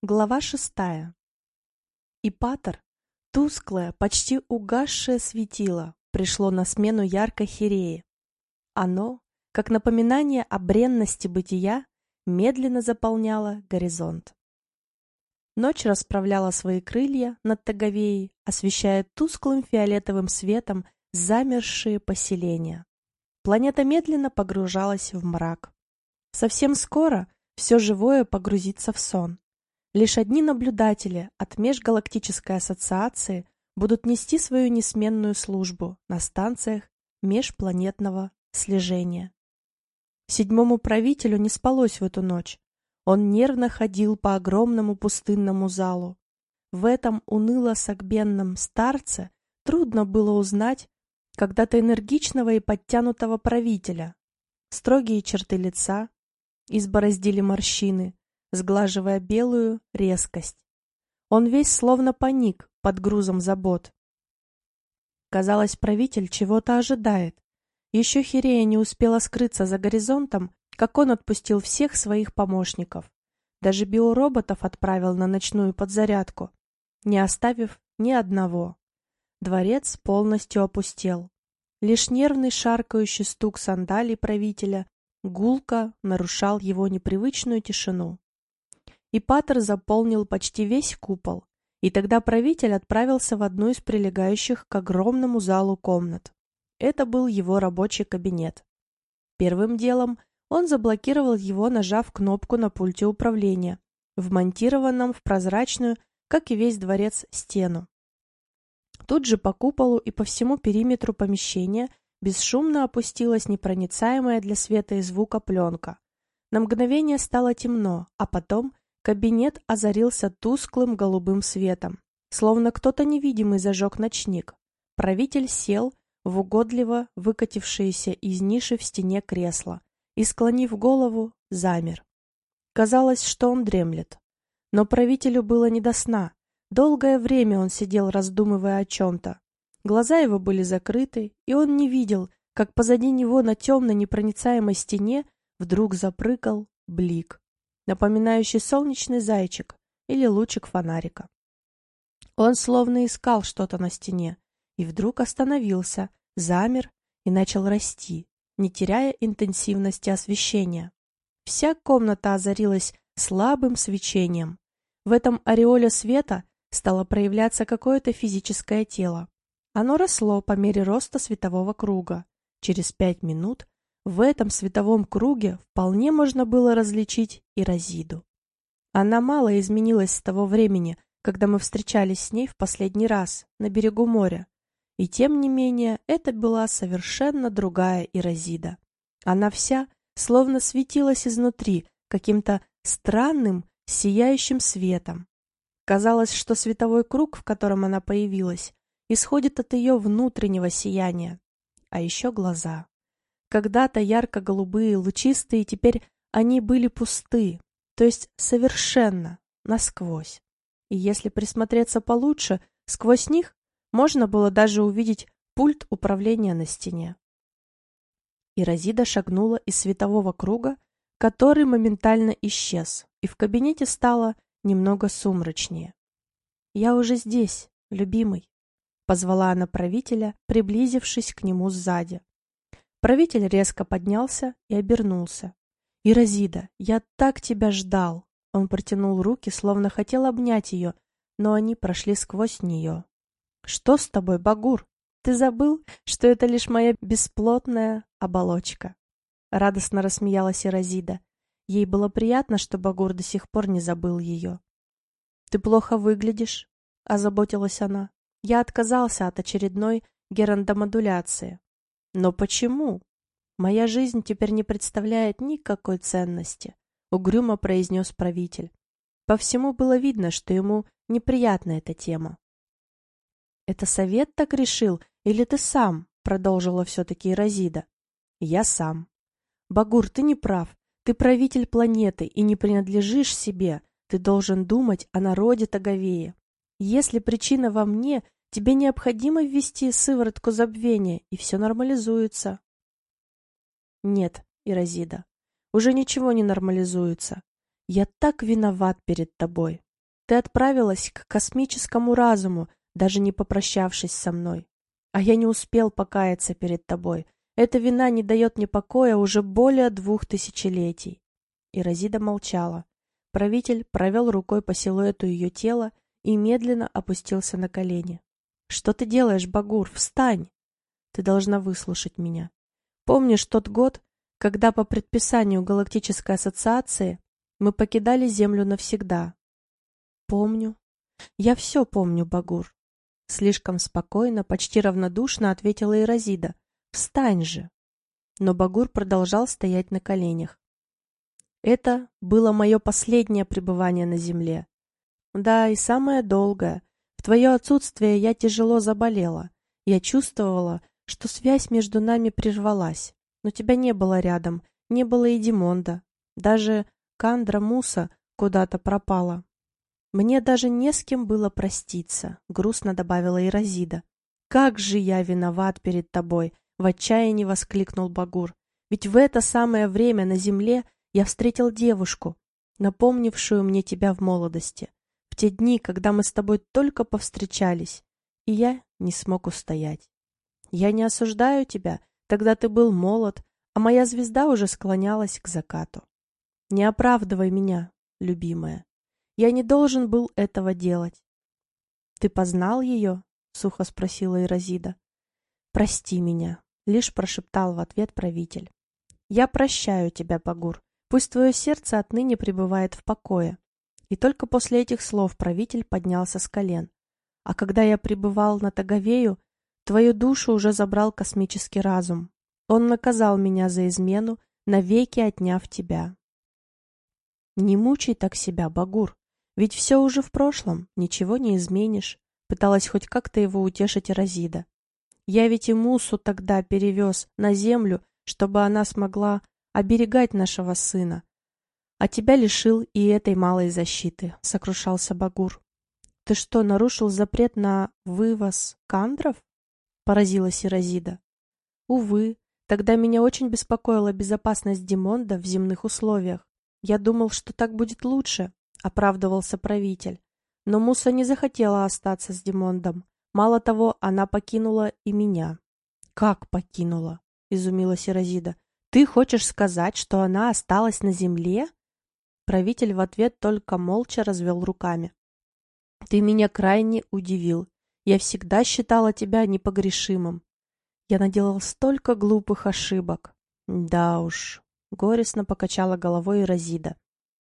Глава шестая. Ипатор, тусклое, почти угасшее светило, пришло на смену яркой хиреи. Оно, как напоминание о бренности бытия, медленно заполняло горизонт. Ночь расправляла свои крылья над Таговеей, освещая тусклым фиолетовым светом замершие поселения. Планета медленно погружалась в мрак. Совсем скоро все живое погрузится в сон. Лишь одни наблюдатели от Межгалактической ассоциации будут нести свою несменную службу на станциях межпланетного слежения. Седьмому правителю не спалось в эту ночь. Он нервно ходил по огромному пустынному залу. В этом уныло-согбенном старце трудно было узнать когда-то энергичного и подтянутого правителя. Строгие черты лица избороздили морщины, сглаживая белую резкость. Он весь словно паник под грузом забот. Казалось, правитель чего-то ожидает. Еще Хирея не успела скрыться за горизонтом, как он отпустил всех своих помощников. Даже биороботов отправил на ночную подзарядку, не оставив ни одного. Дворец полностью опустел. Лишь нервный шаркающий стук сандалий правителя гулко нарушал его непривычную тишину. И Паттер заполнил почти весь купол, и тогда правитель отправился в одну из прилегающих к огромному залу комнат. Это был его рабочий кабинет. Первым делом он заблокировал его, нажав кнопку на пульте управления, вмонтированном в прозрачную, как и весь дворец, стену. Тут же по куполу и по всему периметру помещения бесшумно опустилась непроницаемая для света и звука пленка. На мгновение стало темно, а потом Кабинет озарился тусклым голубым светом, словно кто-то невидимый зажег ночник. Правитель сел в угодливо выкатившееся из ниши в стене кресло и, склонив голову, замер. Казалось, что он дремлет. Но правителю было не до сна. Долгое время он сидел, раздумывая о чем-то. Глаза его были закрыты, и он не видел, как позади него на темной непроницаемой стене вдруг запрыгал блик напоминающий солнечный зайчик или лучик фонарика. Он словно искал что-то на стене и вдруг остановился, замер и начал расти, не теряя интенсивности освещения. Вся комната озарилась слабым свечением. В этом ореоле света стало проявляться какое-то физическое тело. Оно росло по мере роста светового круга. Через пять минут в этом световом круге вполне можно было различить и Розиду. Она мало изменилась с того времени, когда мы встречались с ней в последний раз на берегу моря. И тем не менее, это была совершенно другая Ирозида. Она вся словно светилась изнутри каким-то странным, сияющим светом. Казалось, что световой круг, в котором она появилась, исходит от ее внутреннего сияния. А еще глаза. Когда-то ярко-голубые, лучистые, теперь они были пусты, то есть совершенно, насквозь. И если присмотреться получше, сквозь них можно было даже увидеть пульт управления на стене. И Розида шагнула из светового круга, который моментально исчез, и в кабинете стало немного сумрачнее. «Я уже здесь, любимый», — позвала она правителя, приблизившись к нему сзади. Правитель резко поднялся и обернулся. «Иразида, я так тебя ждал!» Он протянул руки, словно хотел обнять ее, но они прошли сквозь нее. «Что с тобой, Багур? Ты забыл, что это лишь моя бесплотная оболочка?» Радостно рассмеялась Иразида. Ей было приятно, что Багур до сих пор не забыл ее. «Ты плохо выглядишь», — озаботилась она. «Я отказался от очередной герандомодуляции. Но почему? Моя жизнь теперь не представляет никакой ценности, угрюмо произнес правитель. По всему было видно, что ему неприятна эта тема. Это совет так решил или ты сам? продолжила все-таки Розида. Я сам. Багур, ты не прав. Ты правитель планеты и не принадлежишь себе. Ты должен думать о народе Таговея. Если причина во мне, Тебе необходимо ввести сыворотку забвения, и все нормализуется. Нет, Иразида, уже ничего не нормализуется. Я так виноват перед тобой. Ты отправилась к космическому разуму, даже не попрощавшись со мной. А я не успел покаяться перед тобой. Эта вина не дает мне покоя уже более двух тысячелетий. И Розида молчала. Правитель провел рукой по силуэту ее тела и медленно опустился на колени. «Что ты делаешь, Багур? Встань!» «Ты должна выслушать меня. Помнишь тот год, когда по предписанию Галактической Ассоциации мы покидали Землю навсегда?» «Помню. Я все помню, Багур. Слишком спокойно, почти равнодушно ответила Иразида. «Встань же!» Но Багур продолжал стоять на коленях. Это было мое последнее пребывание на земле. Да, и самое долгое. В твое отсутствие я тяжело заболела. Я чувствовала, что связь между нами прервалась. Но тебя не было рядом, не было и Димонда. Даже Кандра Муса куда-то пропала. Мне даже не с кем было проститься, грустно добавила Иразида. Как же я виноват перед тобой, в отчаянии воскликнул Багур. Ведь в это самое время на земле я встретил девушку, напомнившую мне тебя в молодости, те дни, когда мы с тобой только повстречались, и я не смог устоять. Я не осуждаю тебя, тогда ты был молод, а моя звезда уже склонялась к закату. Не оправдывай меня, любимая. Я не должен был этого делать. Ты познал ее? Сухо спросила Иразида. Прости меня, лишь прошептал в ответ правитель. Я прощаю тебя, Багур. Пусть твое сердце отныне пребывает в покое. И только после этих слов правитель поднялся с колен. А когда я пребывал на Таговею, твою душу уже забрал космический разум. Он наказал меня за измену, навеки отняв тебя. Не мучай так себя, Багур. Ведь все уже в прошлом, ничего не изменишь. Пыталась хоть как-то его утешить Розида. Я ведь и Мусу тогда перевез на землю, чтобы она смогла оберегать нашего сына. А тебя лишил и этой малой защиты, сокрушался Багур. Ты что, нарушил запрет на вывоз кандров? Поразилась Розида. Увы, тогда меня очень беспокоила безопасность Димонда в земных условиях. Я думал, что так будет лучше, — оправдывался правитель. Но Муса не захотела остаться с Димондом. Мало того, она покинула и меня. «Как покинула?» — изумилась Иразида. «Ты хочешь сказать, что она осталась на земле?» Правитель в ответ только молча развел руками. «Ты меня крайне удивил. Я всегда считала тебя непогрешимым. Я наделал столько глупых ошибок». «Да уж», — горестно покачала головой Иразида.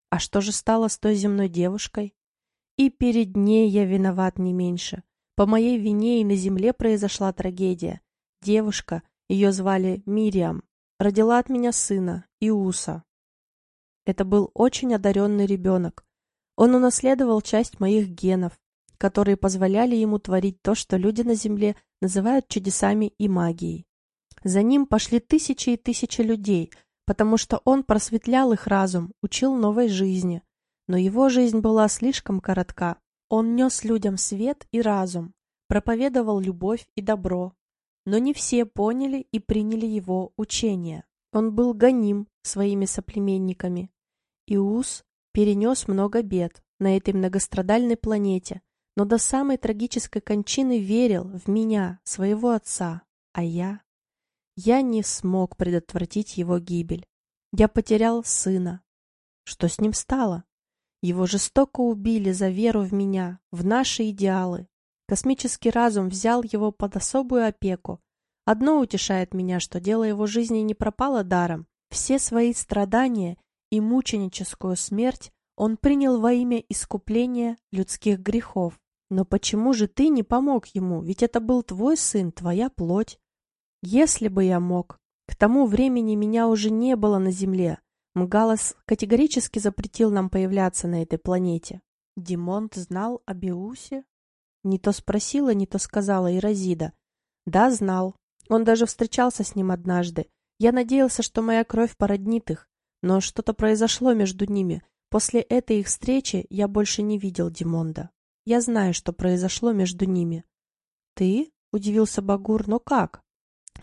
А что же стало с той земной девушкой? И перед ней я виноват не меньше. По моей вине и на земле произошла трагедия. Девушка, ее звали Мириам, родила от меня сына, Иуса. Это был очень одаренный ребенок. Он унаследовал часть моих генов, которые позволяли ему творить то, что люди на земле называют чудесами и магией. За ним пошли тысячи и тысячи людей, потому что он просветлял их разум, учил новой жизни. Но его жизнь была слишком коротка. Он нес людям свет и разум, проповедовал любовь и добро. Но не все поняли и приняли его учение. Он был гоним своими соплеменниками. Иус перенес много бед на этой многострадальной планете, но до самой трагической кончины верил в меня, своего отца, а я я не смог предотвратить его гибель. Я потерял сына. Что с ним стало? Его жестоко убили за веру в меня, в наши идеалы. Космический разум взял его под особую опеку. Одно утешает меня, что дело его жизни не пропало даром. Все свои страдания и мученическую смерть он принял во имя искупления людских грехов. Но почему же ты не помог ему? Ведь это был твой сын, твоя плоть. Если бы я мог. К тому времени меня уже не было на Земле. Мгалас категорически запретил нам появляться на этой планете. Димонт знал о Биусе? Не то спросила, не то сказала Иразида. Да, знал. Он даже встречался с ним однажды. Я надеялся, что моя кровь породнит их. Но что-то произошло между ними. После этой их встречи я больше не видел Димонда. Я знаю, что произошло между ними. Ты? Удивился Багур, но как?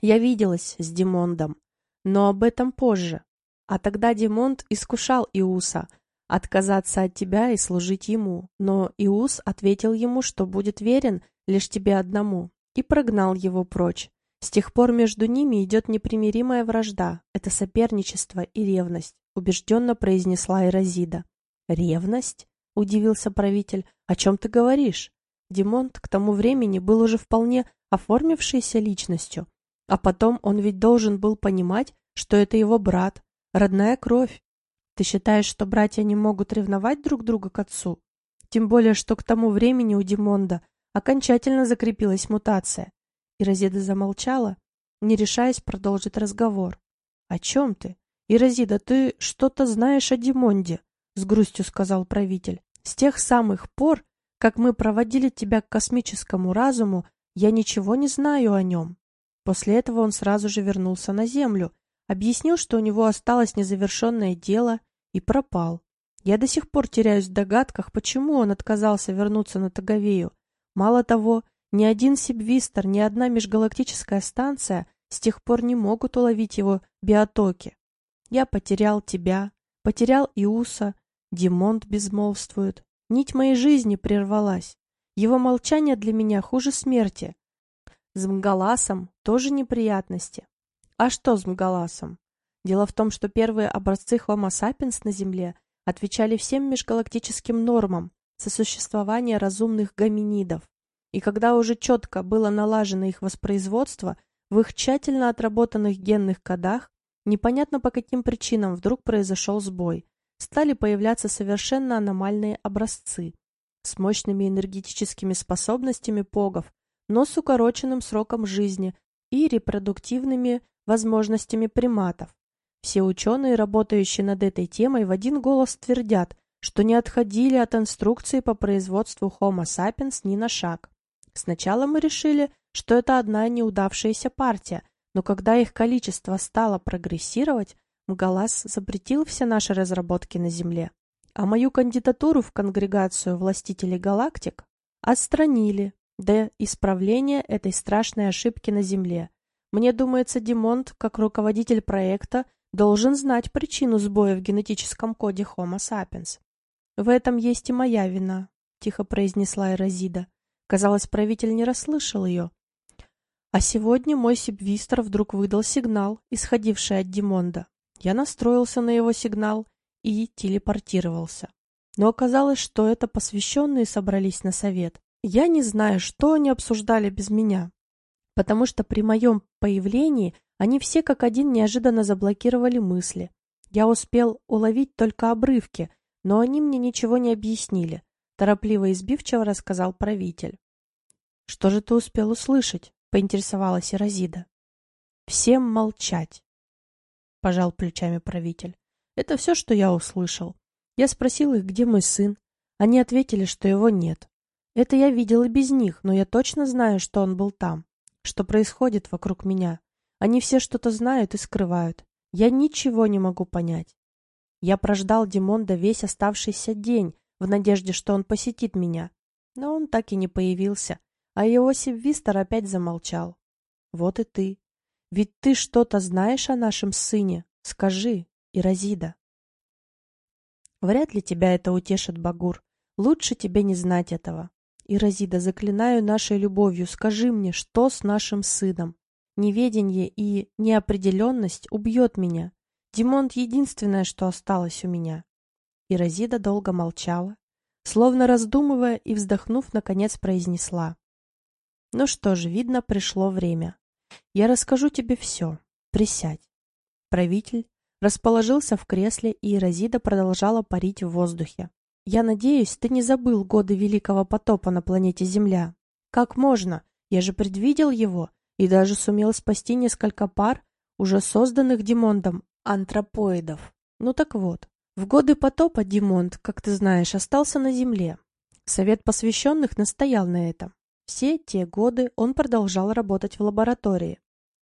Я виделась с Димондом, но об этом позже. А тогда Димонд искушал Иуса, отказаться от тебя и служить ему. Но Иус ответил ему, что будет верен лишь тебе одному, и прогнал его прочь. С тех пор между ними идет непримиримая вражда, это соперничество и ревность, убежденно произнесла Эразида. «Ревность?» — удивился правитель. «О чем ты говоришь?» Димонт к тому времени был уже вполне оформившейся личностью, а потом он ведь должен был понимать, что это его брат, родная кровь. Ты считаешь, что братья не могут ревновать друг друга к отцу? Тем более, что к тому времени у Димонда окончательно закрепилась мутация. И замолчала, не решаясь продолжить разговор. «О чем ты? Иразида, ты что-то знаешь о Димонде?» — с грустью сказал правитель. «С тех самых пор, как мы проводили тебя к космическому разуму, я ничего не знаю о нем. После этого он сразу же вернулся на Землю, объяснил, что у него осталось незавершенное дело, и пропал. Я до сих пор теряюсь в догадках, почему он отказался вернуться на Таговею. Мало того, ни один Сибвистер, ни одна межгалактическая станция с тех пор не могут уловить его биотоки. Я потерял тебя, потерял Иуса, Димонт безмолвствует, Нить моей жизни прервалась. Его молчание для меня хуже смерти. С Мгаласом тоже неприятности. А что с Мгаласом? Дело в том, что первые образцы Homo sapiens на Земле отвечали всем межгалактическим нормам сосуществования разумных гоминидов. И когда уже четко было налажено их воспроизводство, в их тщательно отработанных генных кодах непонятно по каким причинам вдруг произошел сбой, стали появляться совершенно аномальные образцы с мощными энергетическими способностями погов, но с укороченным сроком жизни и репродуктивными возможностями приматов. Все ученые, работающие над этой темой, в один голос твердят, что не отходили от инструкции по производству Homo sapiens ни на шаг. Сначала мы решили, что это одна неудавшаяся партия, но когда их количество стало прогрессировать, Мгалас запретил все наши разработки на Земле, а мою кандидатуру в конгрегацию властителей галактик отстранили до исправления этой страшной ошибки на Земле. Мне думается, Димонт, как руководитель проекта, должен знать причину сбоя в генетическом коде Homo sapiens. В этом есть и моя вина, тихо произнесла Эразида. Казалось, правитель не расслышал ее. А сегодня мой сибвистер вдруг выдал сигнал, исходивший от Димонда. Я настроился на его сигнал и телепортировался. Но оказалось, что это посвященные собрались на совет. Я не знаю, что они обсуждали без меня, потому что при моем появлении они все как один неожиданно заблокировали мысли. Я успел уловить только обрывки, но они мне ничего не объяснили, торопливо и избивчиво рассказал правитель. «Что же ты успел услышать?» — поинтересовалась Иразида. «Всем молчать. — пожал плечами правитель. «Это все, что я услышал. Я спросил их, где мой сын. Они ответили, что его нет. Это я видел и без них, но я точно знаю, что он был там, что происходит вокруг меня. Они все что-то знают и скрывают. Я ничего не могу понять. Я прождал Димонда весь оставшийся день в надежде, что он посетит меня. Но он так и не появился, а Иосиф Вистер опять замолчал. Вот и ты. Ведь ты что-то знаешь о нашем сыне? Скажи, Иразида. Вряд ли тебя это утешит, Багур. Лучше тебе не знать этого. Иразида, заклинаю нашей любовью, скажи мне, что с нашим сыном? Неведение и неопределенность убьет меня. Димонт — единственное, что осталось у меня. Иразида долго молчала, словно раздумывая и, вздохнув, наконец произнесла. Ну что ж, видно, пришло время. Я расскажу тебе все. Присядь. Правитель расположился в кресле, и Розида продолжала парить в воздухе. Я надеюсь, ты не забыл годы Великого потопа на планете Земля. Как можно? Я же предвидел его и даже сумел спасти несколько пар, уже созданных Димондом, антропоидов. Ну так вот, в годы потопа Димонд, как ты знаешь, остался на Земле. Совет посвященных настоял на этом. Все те годы он продолжал работать в лаборатории.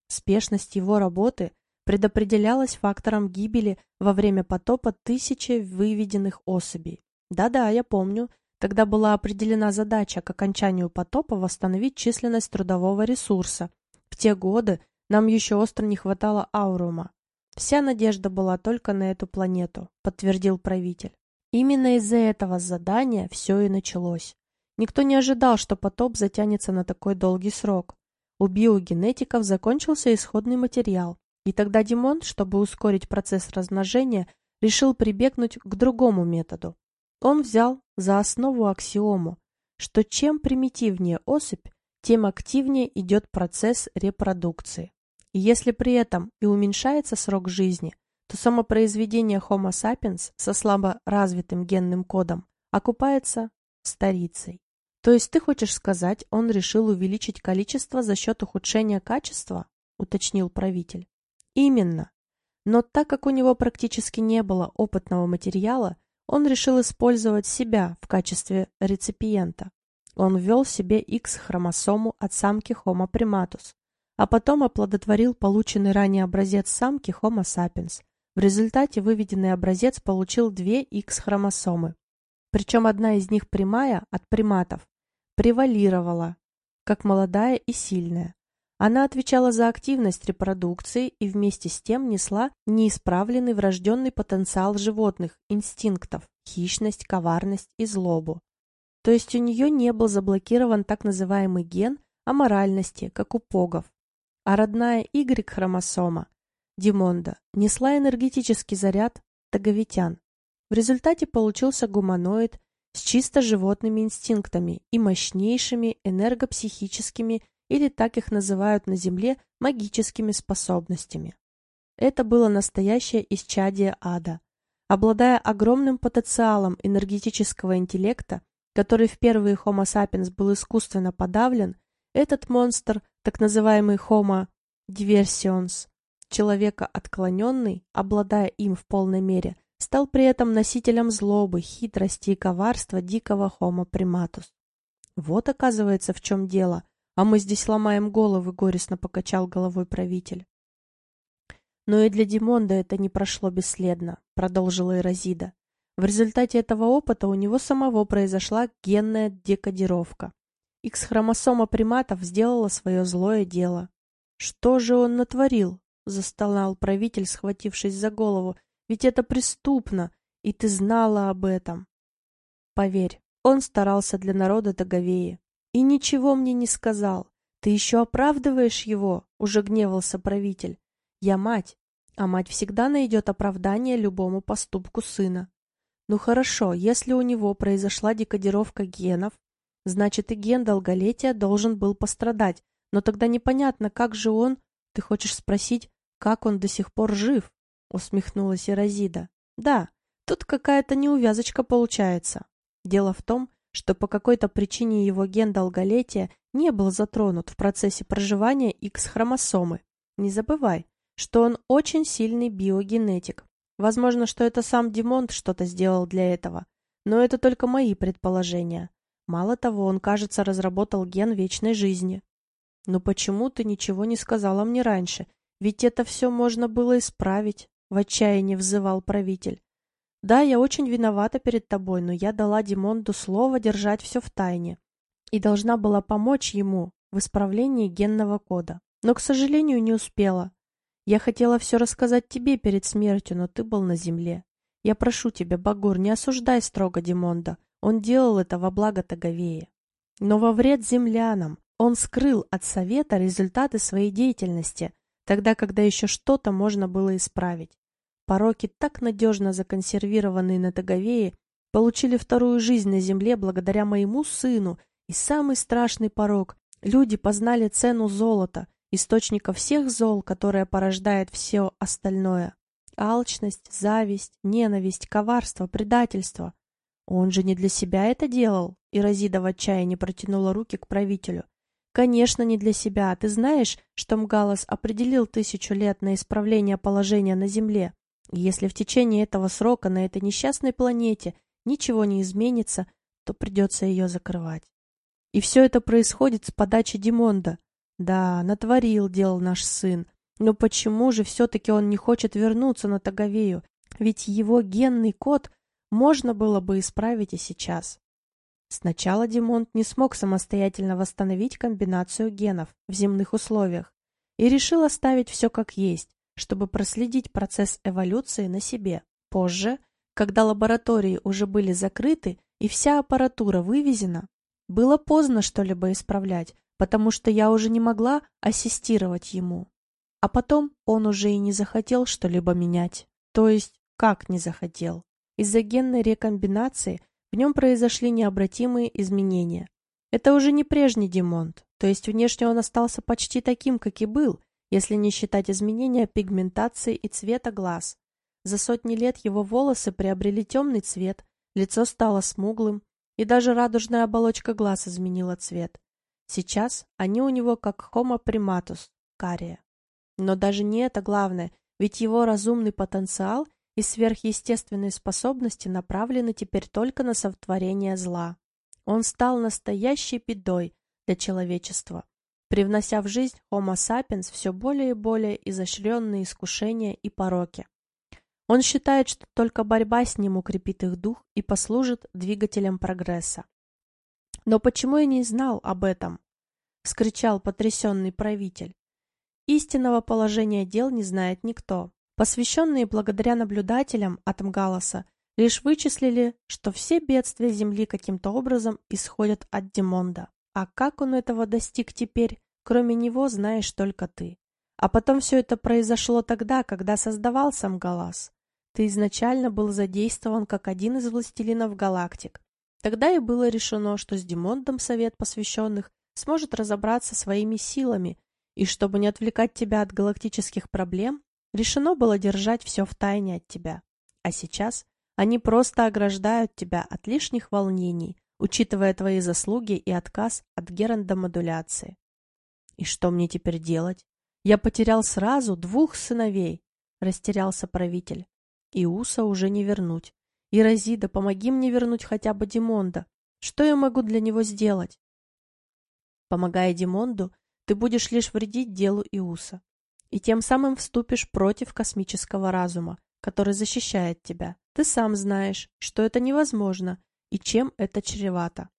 Спешность его работы предопределялась фактором гибели во время потопа тысячи выведенных особей. Да-да, я помню, тогда была определена задача к окончанию потопа восстановить численность трудового ресурса. В те годы нам еще остро не хватало аурума. Вся надежда была только на эту планету, подтвердил правитель. Именно из-за этого задания все и началось. Никто не ожидал, что потоп затянется на такой долгий срок. У биогенетиков закончился исходный материал, и тогда Димон, чтобы ускорить процесс размножения, решил прибегнуть к другому методу. Он взял за основу аксиому, что чем примитивнее особь, тем активнее идет процесс репродукции. И если при этом и уменьшается срок жизни, то самопроизведение Homo sapiens со слабо развитым генным кодом окупается старицей. То есть ты хочешь сказать, он решил увеличить количество за счет ухудшения качества? уточнил правитель. Именно. Но так как у него практически не было опытного материала, он решил использовать себя в качестве реципиента. Он ввел себе X-хромосому от самки Homo primatus, а потом оплодотворил полученный ранее образец самки Homo sapiens. В результате выведенный образец получил две X-хромосомы. Причем одна из них прямая от приматов превалировала, как молодая и сильная. Она отвечала за активность репродукции и вместе с тем несла неисправленный врожденный потенциал животных, инстинктов, хищность, коварность и злобу. То есть у нее не был заблокирован так называемый ген аморальности, как у погов. А родная Y-хромосома, Димонда, несла энергетический заряд таговитян. В результате получился гуманоид с чисто животными инстинктами и мощнейшими энергопсихическими или так их называют на Земле магическими способностями. Это было настоящее исчадие ада. Обладая огромным потенциалом энергетического интеллекта, который в первые Homo sapiens был искусственно подавлен, этот монстр, так называемый Homo diversions, человека отклоненный, обладая им в полной мере, стал при этом носителем злобы, хитрости и коварства дикого Homo primatus. Вот, оказывается, в чем дело, а мы здесь ломаем головы, горестно покачал головой правитель. Но и для Димонда это не прошло бесследно, продолжила Эрозида. В результате этого опыта у него самого произошла генная декодировка. Икс-хромосома приматов сделала свое злое дело. Что же он натворил? застонал правитель, схватившись за голову. Ведь это преступно, и ты знала об этом. Поверь, он старался для народа Таговеи. И ничего мне не сказал. Ты еще оправдываешь его, уже гневался правитель. Я мать, а мать всегда найдет оправдание любому поступку сына. Ну хорошо, если у него произошла декодировка генов, значит и ген долголетия должен был пострадать, но тогда непонятно, как же он... Ты хочешь спросить, как он до сих пор жив? Усмехнулась Эрозида. Да, тут какая-то неувязочка получается. Дело в том, что по какой-то причине его ген долголетия не был затронут в процессе проживания X-хромосомы. Не забывай, что он очень сильный биогенетик, Возможно, что это сам Димонт что-то сделал для этого, но это только мои предположения. Мало того, он, кажется, разработал ген вечной жизни. Но почему ты ничего не сказала мне раньше? Ведь это все можно было исправить, в отчаянии взывал правитель. Да, я очень виновата перед тобой, но я дала Димонду слово держать все в тайне и должна была помочь ему в исправлении генного кода. Но, к сожалению, не успела. Я хотела все рассказать тебе перед смертью, но ты был на земле. Я прошу тебя, Багур, не осуждай строго Димонда. Он делал это во благо Таговея. Но во вред землянам он скрыл от совета результаты своей деятельности, тогда, когда еще что-то можно было исправить. Пороки, так надежно законсервированные на Таговее, получили вторую жизнь на земле благодаря моему сыну, и самый страшный порок – люди познали цену золота – источника всех зол, которое порождает все остальное. Алчность, зависть, ненависть, коварство, предательство. Он же не для себя это делал, и Розида в отчаянии протянула руки к правителю. Конечно, не для себя. Ты знаешь, что Мгалас определил тысячу лет на исправление положения на Земле. Если в течение этого срока на этой несчастной планете ничего не изменится, то придется ее закрывать. И все это происходит с подачи Димонда, да, натворил дел наш сын. Но почему же все-таки он не хочет вернуться на Таговею? Ведь его генный код можно было бы исправить и сейчас. Сначала Димонт не смог самостоятельно восстановить комбинацию генов в земных условиях и решил оставить все как есть, чтобы проследить процесс эволюции на себе. Позже, когда лаборатории уже были закрыты и вся аппаратура вывезена, было поздно что-либо исправлять, потому что я уже не могла ассистировать ему. А потом он уже и не захотел что-либо менять. То есть, как не захотел? Из-за генной рекомбинации в нем произошли необратимые изменения. Это уже не прежний Димонт, то есть внешне он остался почти таким, как и был, если не считать изменения пигментации и цвета глаз. За сотни лет его волосы приобрели темный цвет, лицо стало смуглым, и даже радужная оболочка глаз изменила цвет. Сейчас они у него как Homo primatus, кария. Но даже не это главное, ведь его разумный потенциал и сверхъестественные способности направлены теперь только на сотворение зла. Он стал настоящей бедой для человечества, привнося в жизнь Homo sapiens все более и более изощренные искушения и пороки. Он считает, что только борьба с ним укрепит их дух и послужит двигателем прогресса. «Но почему я не знал об этом?» — вскричал потрясенный правитель. Истинного положения дел не знает никто. Посвященные благодаря наблюдателям Атмгаласа лишь вычислили, что все бедствия Земли каким-то образом исходят от Димонда. А как он этого достиг теперь, кроме него, знаешь только ты. А потом все это произошло тогда, когда создавал сам Галас. Ты изначально был задействован как один из властелинов галактик. Тогда и было решено, что с Димондом Совет Посвященных сможет разобраться своими силами, и чтобы не отвлекать тебя от галактических проблем, решено было держать все в тайне от тебя. А сейчас они просто ограждают тебя от лишних волнений, учитывая твои заслуги и отказ от герандомодуляции. И что мне теперь делать? Я потерял сразу двух сыновей, растерялся правитель. И Уса уже не вернуть. Иразида, помоги мне вернуть хотя бы Димонда. Что я могу для него сделать? Помогая Димонду, ты будешь лишь вредить делу Иуса. И тем самым вступишь против космического разума, который защищает тебя. Ты сам знаешь, что это невозможно и чем это чревато.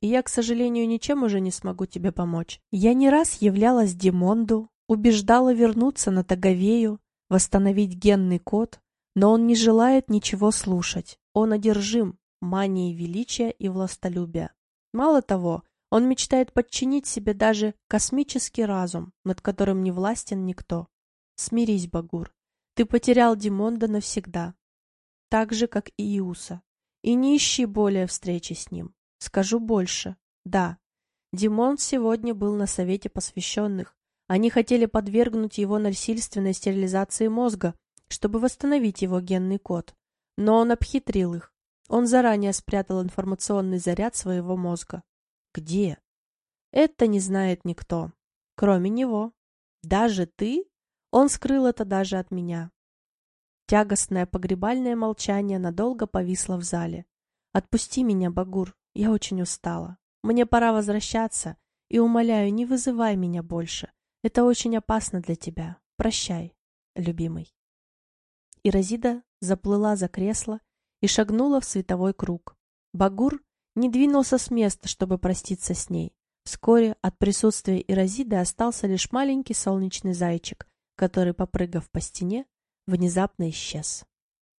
И я, к сожалению, ничем уже не смогу тебе помочь. Я не раз являлась Димонду, убеждала вернуться на Таговею, восстановить генный код, но он не желает ничего слушать. Он одержим манией величия и властолюбия. Мало того, он мечтает подчинить себе даже космический разум, над которым не властен никто. Смирись, Багур. Ты потерял Димонда навсегда. Так же, как и Иуса. И не ищи более встречи с ним. Скажу больше. Да, Димон сегодня был на совете посвященных. Они хотели подвергнуть его насильственной стерилизации мозга, чтобы восстановить его генный код. Но он обхитрил их. Он заранее спрятал информационный заряд своего мозга. Где? Это не знает никто, кроме него. Даже ты? Он скрыл это даже от меня. Тягостное погребальное молчание надолго повисло в зале. Отпусти меня, Багур, я очень устала. Мне пора возвращаться, и умоляю, не вызывай меня больше. Это очень опасно для тебя. Прощай, любимый. Иразида заплыла за кресло и шагнула в световой круг. Багур не двинулся с места, чтобы проститься с ней. Вскоре от присутствия Иразиды остался лишь маленький солнечный зайчик, который, попрыгав по стене, внезапно исчез.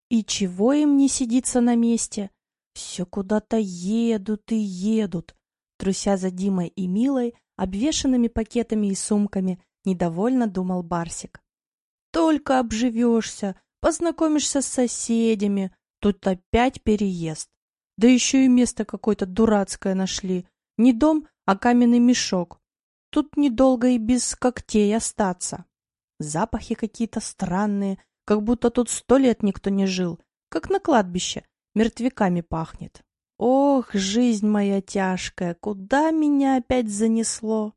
И чего им не сидится на месте? Все куда-то едут и едут. Труся за Димой и Милой, обвешанными пакетами и сумками, недовольно думал Барсик. Только обживешься, познакомишься с соседями, тут опять переезд. Да еще и место какое-то дурацкое нашли. Не дом, а каменный мешок. Тут недолго и без когтей остаться. Запахи какие-то странные, как будто тут сто лет никто не жил, как на кладбище, мертвяками пахнет. Ох, жизнь моя тяжкая, куда меня опять занесло?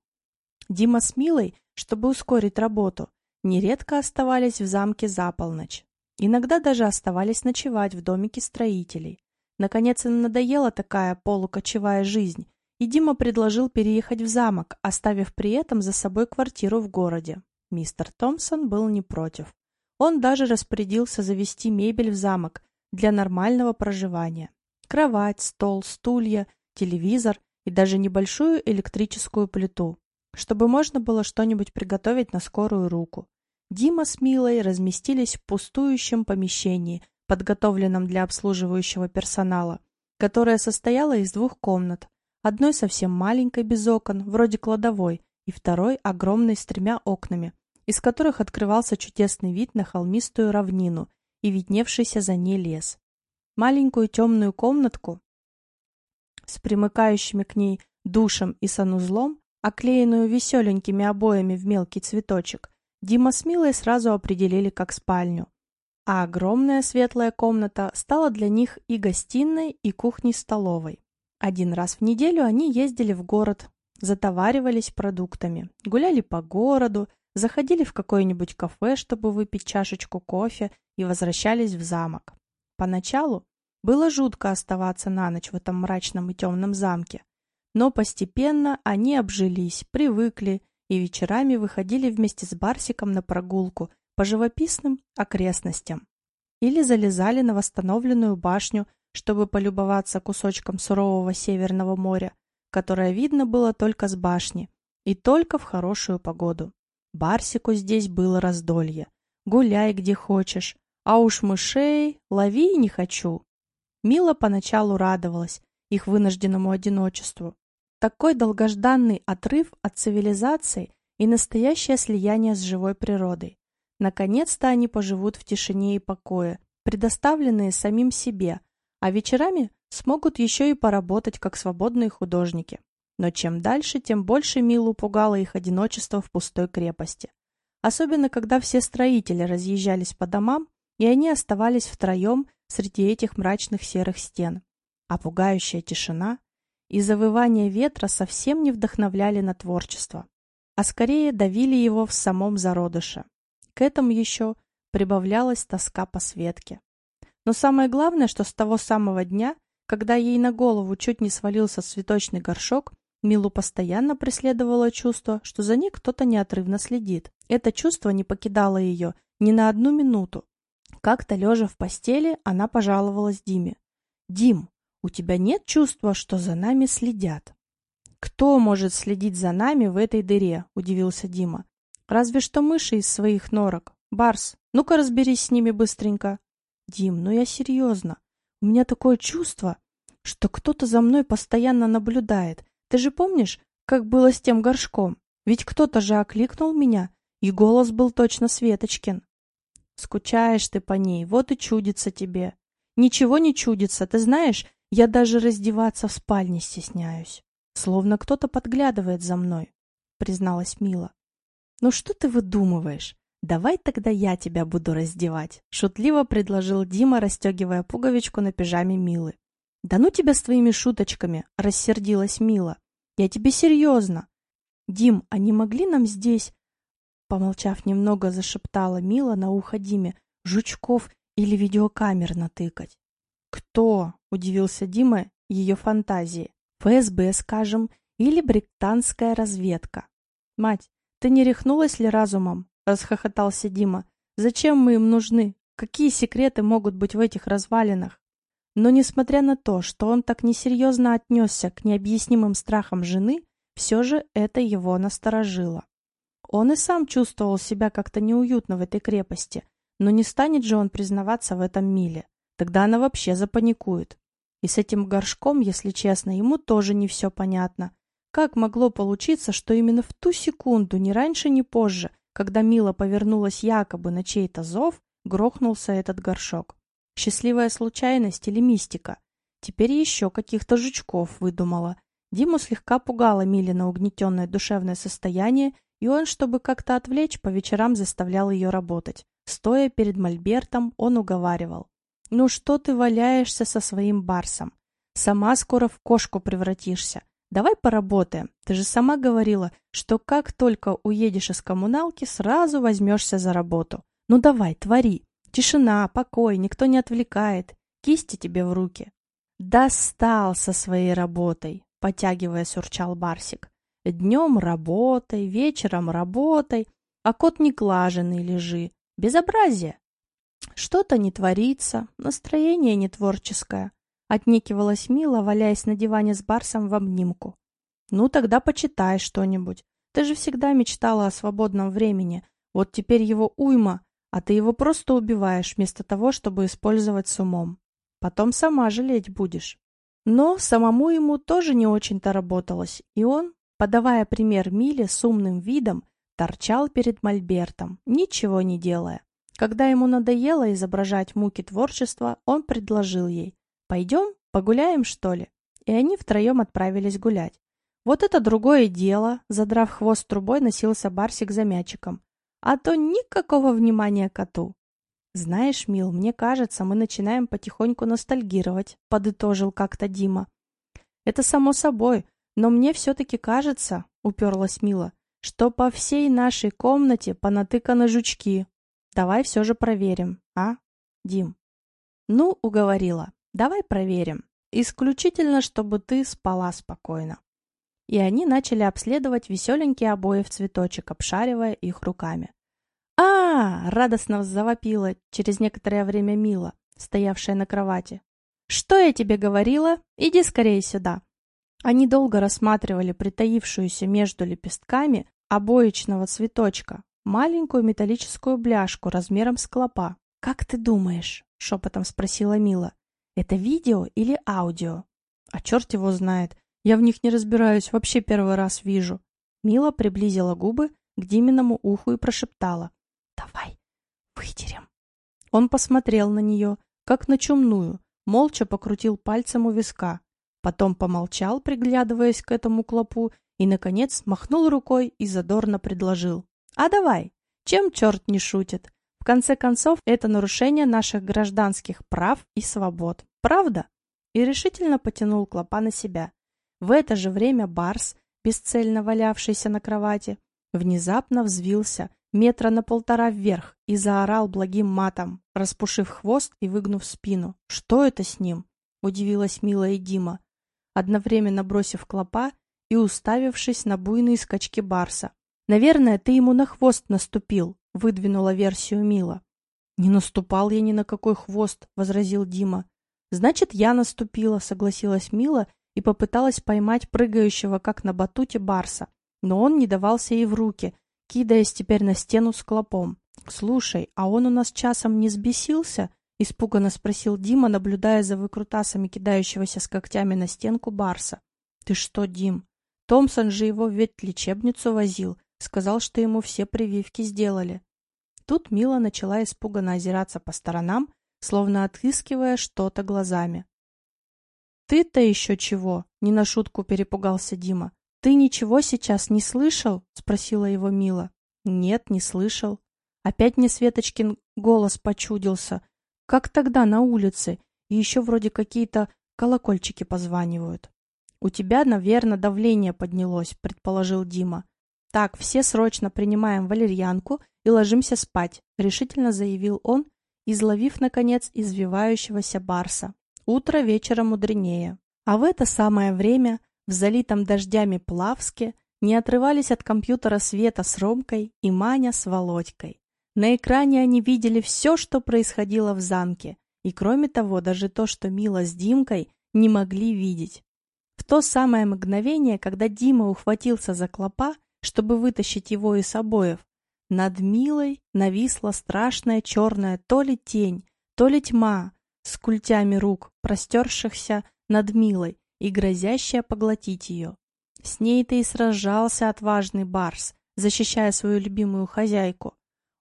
Дима с Милой, чтобы ускорить работу, нередко оставались в замке за полночь. Иногда даже оставались ночевать в домике строителей. Наконец им надоела такая полукочевая жизнь, и Дима предложил переехать в замок, оставив при этом за собой квартиру в городе. Мистер Томпсон был не против. Он даже распорядился завести мебель в замок для нормального проживания. Кровать, стол, стулья, телевизор и даже небольшую электрическую плиту, чтобы можно было что-нибудь приготовить на скорую руку. Дима с Милой разместились в пустующем помещении подготовленном для обслуживающего персонала, которое состояло из двух комнат, одной совсем маленькой без окон, вроде кладовой, и второй огромной с тремя окнами, из которых открывался чудесный вид на холмистую равнину и видневшийся за ней лес. Маленькую темную комнатку с примыкающими к ней душем и санузлом, оклеенную веселенькими обоями в мелкий цветочек, Дима с Милой сразу определили как спальню. А огромная светлая комната стала для них и гостиной, и кухней-столовой. Один раз в неделю они ездили в город, затоваривались продуктами, гуляли по городу, заходили в какое-нибудь кафе, чтобы выпить чашечку кофе и возвращались в замок. Поначалу было жутко оставаться на ночь в этом мрачном и темном замке, но постепенно они обжились, привыкли и вечерами выходили вместе с Барсиком на прогулку по живописным окрестностям или залезали на восстановленную башню чтобы полюбоваться кусочком сурового Северного моря, которое видно было только с башни, и только в хорошую погоду. Барсику здесь было раздолье. Гуляй где хочешь, а уж мышей лови не хочу. Мила поначалу радовалась их вынужденному одиночеству. Такой долгожданный отрыв от цивилизации и настоящее слияние с живой природой. Наконец-то они поживут в тишине и покое, предоставленные самим себе, а вечерами смогут еще и поработать как свободные художники. Но чем дальше, тем больше Милу пугало их одиночество в пустой крепости. Особенно, когда все строители разъезжались по домам, и они оставались втроем среди этих мрачных серых стен. А пугающая тишина и завывание ветра совсем не вдохновляли на творчество, а скорее давили его в самом зародыше. К этому еще прибавлялась тоска по Светке. Но самое главное, что с того самого дня, когда ей на голову чуть не свалился цветочный горшок, Милу постоянно преследовало чувство, что за ней кто-то неотрывно следит. Это чувство не покидало ее ни на одну минуту. Как-то лежа в постели, она пожаловалась Диме. «Дим, у тебя нет чувства, что за нами следят?» «Кто может следить за нами в этой дыре?» – удивился Дима. «Разве что мыши из своих норок. Барс, ну-ка разберись с ними быстренько». Дим, ну я серьезно. У меня такое чувство, что кто-то за мной постоянно наблюдает. Ты же помнишь, как было с тем горшком? Ведь кто-то же окликнул меня, и голос был точно Светочкин. Скучаешь ты по ней, вот и чудится тебе. Ничего не чудится, ты знаешь, я даже раздеваться в спальне стесняюсь. Словно кто-то подглядывает за мной, призналась Мила. Ну что ты выдумываешь? «Давай тогда я тебя буду раздевать», — шутливо предложил Дима, расстегивая пуговичку на пижаме Милы. «Да ну тебя с твоими шуточками!» — рассердилась Мила. «Я тебе серьезно!» «Дим, а не могли нам здесь...» Помолчав немного, зашептала Мила на ухо Диме. «Жучков или видеокамер натыкать?» «Кто?» — удивился Дима ее фантазии. «ФСБ, скажем, или британская разведка». «Мать, ты не рехнулась ли разумом?» — расхохотался Дима. «Зачем мы им нужны? Какие секреты могут быть в этих развалинах?» Но несмотря на то, что он так несерьезно отнесся к необъяснимым страхам жены, все же это его насторожило. Он и сам чувствовал себя как-то неуютно в этой крепости, но не станет же он признаваться в этом Миле. Тогда она вообще запаникует. И с этим горшком, если честно, ему тоже не все понятно. Как могло получиться, что именно в ту секунду, ни раньше, ни позже, когда Мила повернулась якобы на чей-то зов, грохнулся этот горшок. Счастливая случайность или мистика? Теперь еще каких-то жучков выдумала. Диму слегка пугало Милина угнетенное душевное состояние, и он, чтобы как-то отвлечь, по вечерам заставлял ее работать. Стоя перед мольбертом, он уговаривал. «Ну что ты валяешься со своим барсом? Сама скоро в кошку превратишься. Давай поработаем. Ты же сама говорила, что как только уедешь из коммуналки, сразу возьмешься за работу. Ну давай, твори. Тишина, покой, никто не отвлекает. Кисти тебе в руки. Достал со своей работой, потягиваясь, урчал Барсик. Днем работай, вечером работай, а кот не клаженный лежи. Безобразие. Что-то не творится, настроение не творческое. Отнекивалась Мила, валяясь на диване с Барсом в обнимку. «Ну, тогда почитай что-нибудь. Ты же всегда мечтала о свободном времени. Вот теперь его уйма, а ты его просто убиваешь вместо того, чтобы использовать с умом. Потом сама жалеть будешь. Но самому ему тоже не очень-то работалось, и он, подавая пример Миле с умным видом, торчал перед Мольбертом, ничего не делая. Когда ему надоело изображать муки творчества, он предложил ей «Пойдем, погуляем, что ли?» И они втроем отправились гулять. Вот это другое дело, задрав хвост трубой, носился Барсик за мячиком. А то никакого внимания коту. «Знаешь, Мил, мне кажется, мы начинаем потихоньку ностальгировать», — подытожил как-то Дима. «Это само собой, но мне все-таки кажется», — уперлась Мила, «что по всей нашей комнате понатыканы жучки. Давай все же проверим, а, Дим?» «Ну, уговорила. Давай проверим. Исключительно, чтобы ты спала спокойно». И они начали обследовать веселенькие обои в цветочек, обшаривая их руками а, радостно завопила через некоторое время Мила, стоявшая на кровати. «Что я тебе говорила? Иди скорее сюда!» Они долго рассматривали притаившуюся между лепестками обоечного цветочка, маленькую металлическую бляшку размером с клопа. «Как ты думаешь?» — шепотом спросила Мила. «Это видео или аудио?» «А черт его знает. Я в них не разбираюсь, вообще первый раз вижу». Мила приблизила губы к Диминому уху и прошептала. Давай, выдерем. Он посмотрел на нее, как на чумную, молча покрутил пальцем у виска, потом помолчал, приглядываясь к этому клопу, и, наконец, махнул рукой и задорно предложил. «А давай! Чем черт не шутит? В конце концов, это нарушение наших гражданских прав и свобод. Правда?» И решительно потянул клопа на себя. В это же время Барс, бесцельно валявшийся на кровати, внезапно взвился метра на полтора вверх и заорал благим матом, распушив хвост и выгнув спину. «Что это с ним?» — удивилась Мила и Дима, одновременно бросив клопа и уставившись на буйные скачки Барса. «Наверное, ты ему на хвост наступил», — выдвинула версию Мила. «Не наступал я ни на какой хвост», — возразил Дима. «Значит, я наступила», — согласилась Мила и попыталась поймать прыгающего, как на батуте, Барса. Но он не давался ей в руки, кидаясь теперь на стену с клопом. «Слушай, а он у нас часом не сбесился?» — испуганно спросил Дима, наблюдая за выкрутасами кидающегося с когтями на стенку Барса. «Ты что, Дим? Томпсон же его в ветлечебницу возил. Сказал, что ему все прививки сделали». Тут Мила начала испуганно озираться по сторонам, словно отыскивая что-то глазами. «Ты-то еще чего?» — не на шутку перепугался Дима. «Ты ничего сейчас не слышал?» — спросила его Мила. «Нет, не слышал». Опять мне Светочкин голос почудился. Как тогда на улице, и еще вроде какие-то колокольчики позванивают. «У тебя, наверное, давление поднялось», — предположил Дима. «Так, все срочно принимаем валерьянку и ложимся спать», — решительно заявил он, изловив, наконец, извивающегося барса. «Утро вечера мудренее». А в это самое время в залитом дождями Плавске не отрывались от компьютера Света с Ромкой и Маня с Володькой. На экране они видели все, что происходило в замке, и кроме того, даже то, что Мила с Димкой не могли видеть. В то самое мгновение, когда Дима ухватился за клопа, чтобы вытащить его из обоев, над Милой нависла страшная черная то ли тень, то ли тьма с культями рук, простершихся над Милой, и грозящая поглотить ее. С ней-то и сражался отважный Барс, защищая свою любимую хозяйку.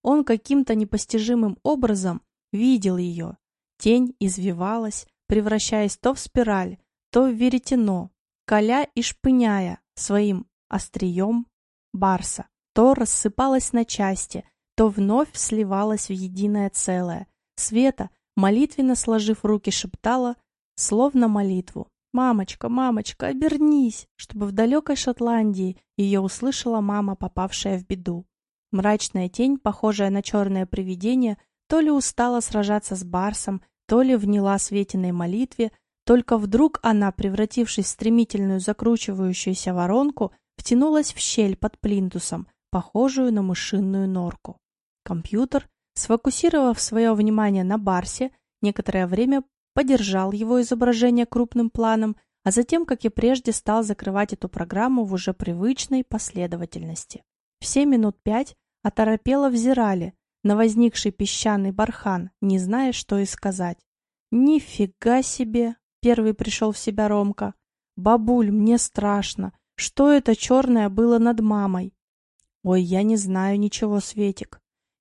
Он каким-то непостижимым образом видел ее. Тень извивалась, превращаясь то в спираль, то в веретено, коля и шпыняя своим острием Барса, то рассыпалась на части, то вновь сливалась в единое целое. Света, молитвенно сложив руки, шептала, словно молитву. «Мамочка, мамочка, обернись!» чтобы в далекой Шотландии ее услышала мама, попавшая в беду. Мрачная тень, похожая на черное привидение, то ли устала сражаться с Барсом, то ли вняла светиной молитве, только вдруг она, превратившись в стремительную закручивающуюся воронку, втянулась в щель под плинтусом, похожую на мышиную норку. Компьютер, сфокусировав свое внимание на Барсе, некоторое время подержал его изображение крупным планом, а затем, как и прежде, стал закрывать эту программу в уже привычной последовательности. Все минут пять оторопело взирали на возникший песчаный бархан, не зная, что и сказать. «Нифига себе!» — первый пришел в себя Ромка. «Бабуль, мне страшно. Что это черное было над мамой?» «Ой, я не знаю ничего, Светик.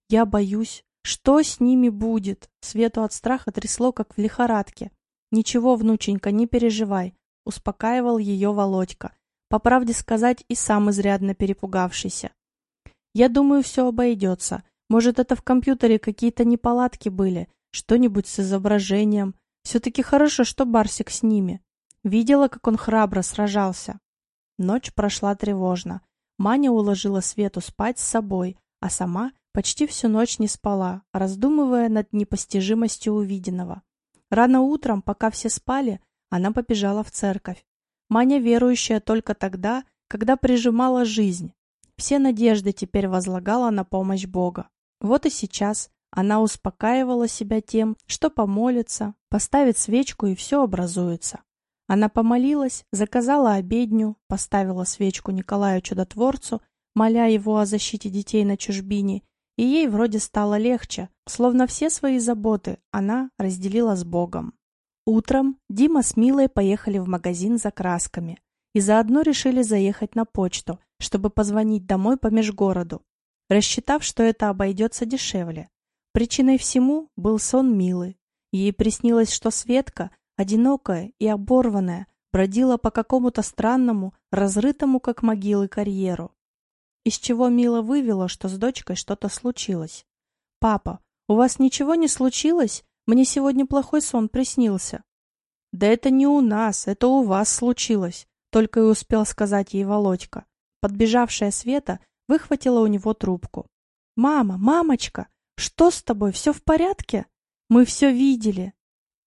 Я боюсь. Что с ними будет?» Свету от страха трясло, как в лихорадке. «Ничего, внученька, не переживай», — успокаивал ее Володька. По правде сказать, и сам изрядно перепугавшийся. «Я думаю, все обойдется. Может, это в компьютере какие-то неполадки были, что-нибудь с изображением. Все-таки хорошо, что Барсик с ними. Видела, как он храбро сражался. Ночь прошла тревожно. Маня уложила Свету спать с собой, а сама почти всю ночь не спала, раздумывая над непостижимостью увиденного. Рано утром, пока все спали, она побежала в церковь. Маня верующая только тогда, когда прижимала жизнь. Все надежды теперь возлагала на помощь Бога. Вот и сейчас она успокаивала себя тем, что помолится, поставит свечку и все образуется. Она помолилась, заказала обедню, поставила свечку Николаю Чудотворцу, моля его о защите детей на чужбине, и ей вроде стало легче, словно все свои заботы она разделила с Богом. Утром Дима с Милой поехали в магазин за красками и заодно решили заехать на почту, чтобы позвонить домой по межгороду, рассчитав, что это обойдется дешевле. Причиной всему был сон Милы. Ей приснилось, что Светка, одинокая и оборванная, бродила по какому-то странному, разрытому как могилы карьеру. Из чего Мила вывела, что с дочкой что-то случилось. «Папа, у вас ничего не случилось? Мне сегодня плохой сон приснился». «Да это не у нас, это у вас случилось», — только и успел сказать ей Володька. Подбежавшая Света выхватила у него трубку. «Мама, мамочка, что с тобой, все в порядке? Мы все видели».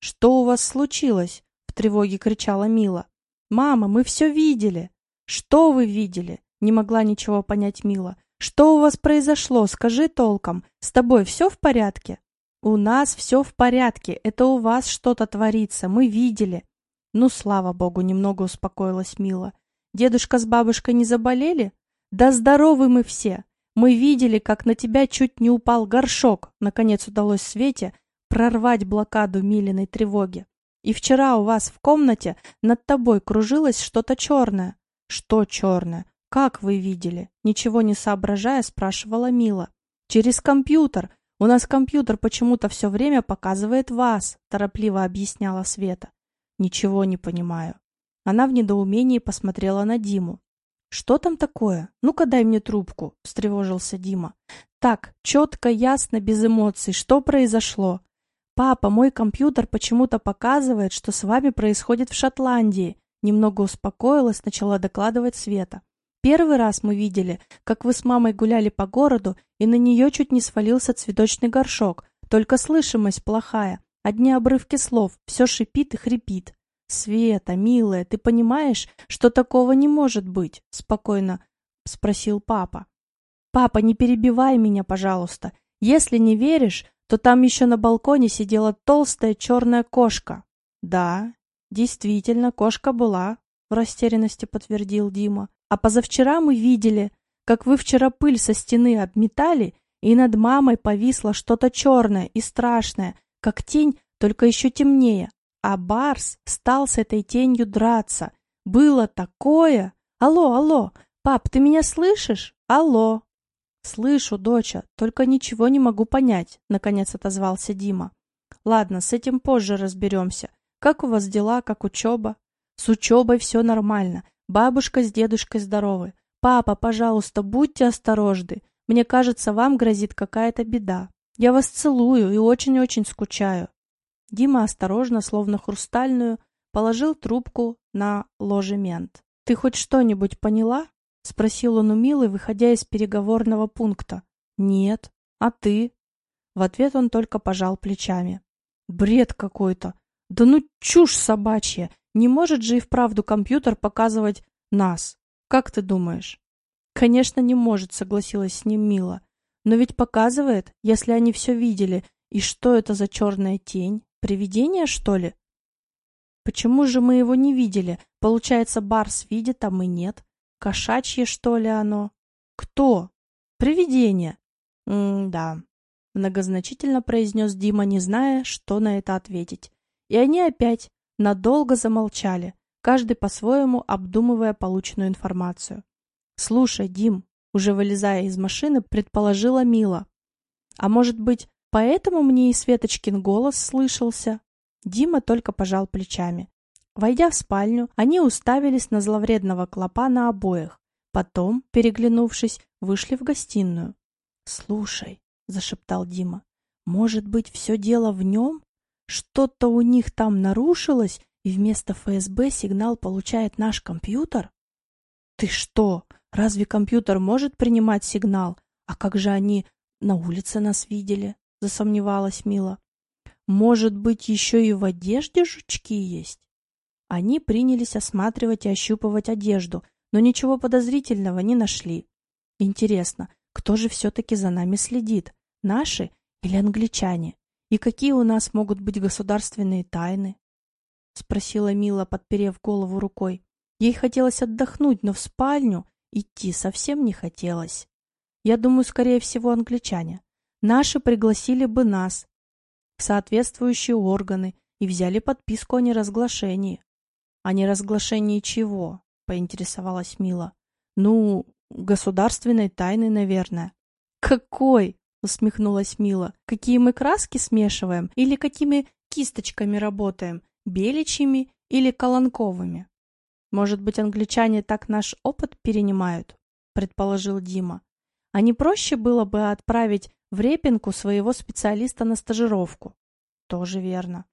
«Что у вас случилось?» — в тревоге кричала Мила. «Мама, мы все видели». «Что вы видели?» — не могла ничего понять Мила. «Что у вас произошло? Скажи толком. С тобой все в порядке?» «У нас все в порядке. Это у вас что-то творится. Мы видели». «Ну, слава богу», — немного успокоилась Мила. «Дедушка с бабушкой не заболели?» «Да здоровы мы все! Мы видели, как на тебя чуть не упал горшок!» Наконец удалось Свете прорвать блокаду Милиной тревоги. «И вчера у вас в комнате над тобой кружилось что-то черное». «Что черное? Как вы видели?» Ничего не соображая, спрашивала Мила. «Через компьютер. У нас компьютер почему-то все время показывает вас», торопливо объясняла Света. «Ничего не понимаю». Она в недоумении посмотрела на Диму. «Что там такое? Ну-ка дай мне трубку», — встревожился Дима. «Так, четко, ясно, без эмоций. Что произошло?» «Папа, мой компьютер почему-то показывает, что с вами происходит в Шотландии». Немного успокоилась, начала докладывать Света. «Первый раз мы видели, как вы с мамой гуляли по городу, и на нее чуть не свалился цветочный горшок. Только слышимость плохая, одни обрывки слов, все шипит и хрипит. «Света, милая, ты понимаешь, что такого не может быть?» — спокойно спросил папа. «Папа, не перебивай меня, пожалуйста. Если не веришь, то там еще на балконе сидела толстая черная кошка». «Да, действительно, кошка была», — в растерянности подтвердил Дима. «А позавчера мы видели, как вы вчера пыль со стены обметали, и над мамой повисло что-то черное и страшное, как тень, только еще темнее, а Барс стал с этой тенью драться. Было такое! Алло, алло! Пап, ты меня слышишь? Алло! Слышу, доча, только ничего не могу понять, наконец отозвался Дима. Ладно, с этим позже разберемся. Как у вас дела, как учеба? С учебой все нормально. Бабушка с дедушкой здоровы. Папа, пожалуйста, будьте осторожны. Мне кажется, вам грозит какая-то беда. Я вас целую и очень-очень скучаю. Дима осторожно, словно хрустальную, положил трубку на ложемент. «Ты хоть что-нибудь поняла?» — спросил он у Милы, выходя из переговорного пункта. «Нет. А ты?» В ответ он только пожал плечами. «Бред какой-то! Да ну чушь собачья! Не может же и вправду компьютер показывать нас. Как ты думаешь?» «Конечно, не может», — согласилась с ним Мила. «Но ведь показывает, если они все видели. И что это за черная тень?» Привидение, что ли? Почему же мы его не видели? Получается, Барс видит, а мы нет. Кошачье, что ли, оно? Кто? Привидение. М-да. Многозначительно произнес Дима, не зная, что на это ответить. И они опять надолго замолчали, каждый по-своему обдумывая полученную информацию. «Слушай, Дим», уже вылезая из машины, предположила Мила. «А может быть, поэтому мне и Светочкин голос слышался?» Дима только пожал плечами. Войдя в спальню, они уставились на зловредного клопа на обоях. Потом, переглянувшись, вышли в гостиную. «Слушай», — зашептал Дима, — «может быть, все дело в нем? Что-то у них там нарушилось, и вместо ФСБ сигнал получает наш компьютер?» «Ты что? Разве компьютер может принимать сигнал? А как же они на улице нас видели?» — засомневалась Мила. «Может быть, еще и в одежде жучки есть?» Они принялись осматривать и ощупывать одежду, но ничего подозрительного не нашли. Интересно, кто же все-таки за нами следит? Наши или англичане? И какие у нас могут быть государственные тайны? Спросила Мила, подперев голову рукой. Ей хотелось отдохнуть, но в спальню идти совсем не хотелось. Я думаю, скорее всего, англичане. Наши пригласили бы нас в соответствующие органы и взяли подписку о неразглашении. «А не разглашение чего?» — поинтересовалась Мила. «Ну, государственной тайны, наверное». «Какой?» — усмехнулась Мила. «Какие мы краски смешиваем или какими кисточками работаем? Беличьими или колонковыми?» «Может быть, англичане так наш опыт перенимают?» — предположил Дима. «А не проще было бы отправить в Репинку своего специалиста на стажировку?» «Тоже верно.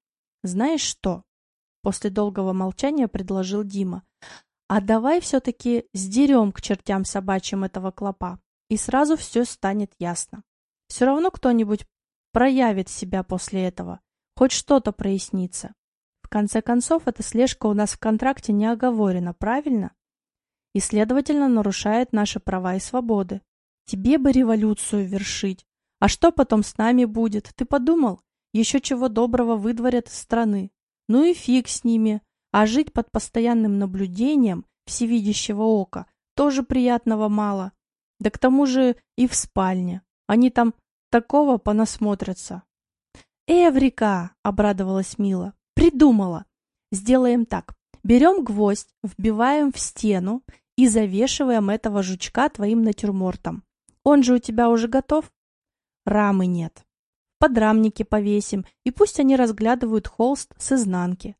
Знаешь что?» После долгого молчания предложил Дима. «А давай все-таки сдерем к чертям собачьим этого клопа, и сразу все станет ясно. Все равно кто-нибудь проявит себя после этого, хоть что-то прояснится. В конце концов, эта слежка у нас в контракте не оговорена, правильно? И, следовательно, нарушает наши права и свободы. Тебе бы революцию вершить. А что потом с нами будет? Ты подумал? Еще чего доброго выдворят из страны. Ну и фиг с ними. А жить под постоянным наблюдением всевидящего ока тоже приятного мало. Да к тому же и в спальне. Они там такого понасмотрятся. «Эврика!» — обрадовалась Мила. «Придумала! Сделаем так. Берем гвоздь, вбиваем в стену и завешиваем этого жучка твоим натюрмортом. Он же у тебя уже готов?» «Рамы нет подрамники повесим, и пусть они разглядывают холст с изнанки.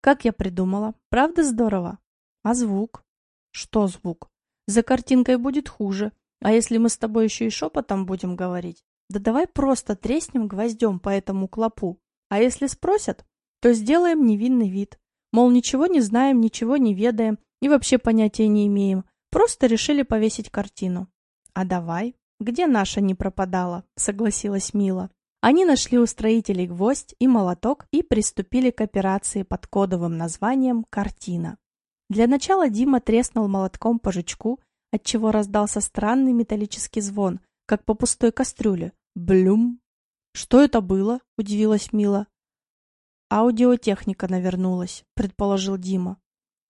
Как я придумала, правда здорово? А звук? Что звук? За картинкой будет хуже. А если мы с тобой еще и шепотом будем говорить? Да давай просто треснем гвоздем по этому клопу. А если спросят, то сделаем невинный вид. Мол, ничего не знаем, ничего не ведаем и вообще понятия не имеем. Просто решили повесить картину. А давай. Где наша не пропадала? Согласилась Мила. Они нашли у строителей гвоздь и молоток и приступили к операции под кодовым названием «Картина». Для начала Дима треснул молотком по жучку, отчего раздался странный металлический звон, как по пустой кастрюле. Блюм! «Что это было?» – удивилась Мила. «Аудиотехника навернулась», – предположил Дима.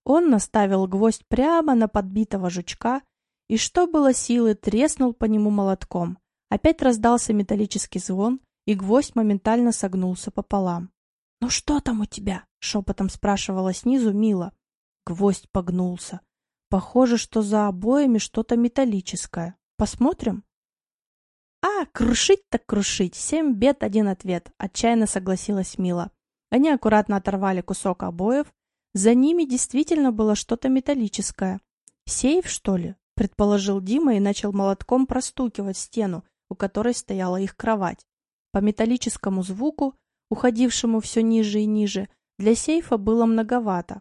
Он наставил гвоздь прямо на подбитого жучка и, что было силы, треснул по нему молотком. Опять раздался металлический звон, и гвоздь моментально согнулся пополам. «Ну что там у тебя?» — шепотом спрашивала снизу Мила. Гвоздь погнулся. Похоже, что за обоями что-то металлическое. Посмотрим? А, крушить так крушить. Семь бед, один ответ. Отчаянно согласилась Мила. Они аккуратно оторвали кусок обоев. За ними действительно было что-то металлическое. Сейф, что ли? Предположил Дима и начал молотком простукивать стену, у которой стояла их кровать. По металлическому звуку, уходившему все ниже и ниже, для сейфа было многовато.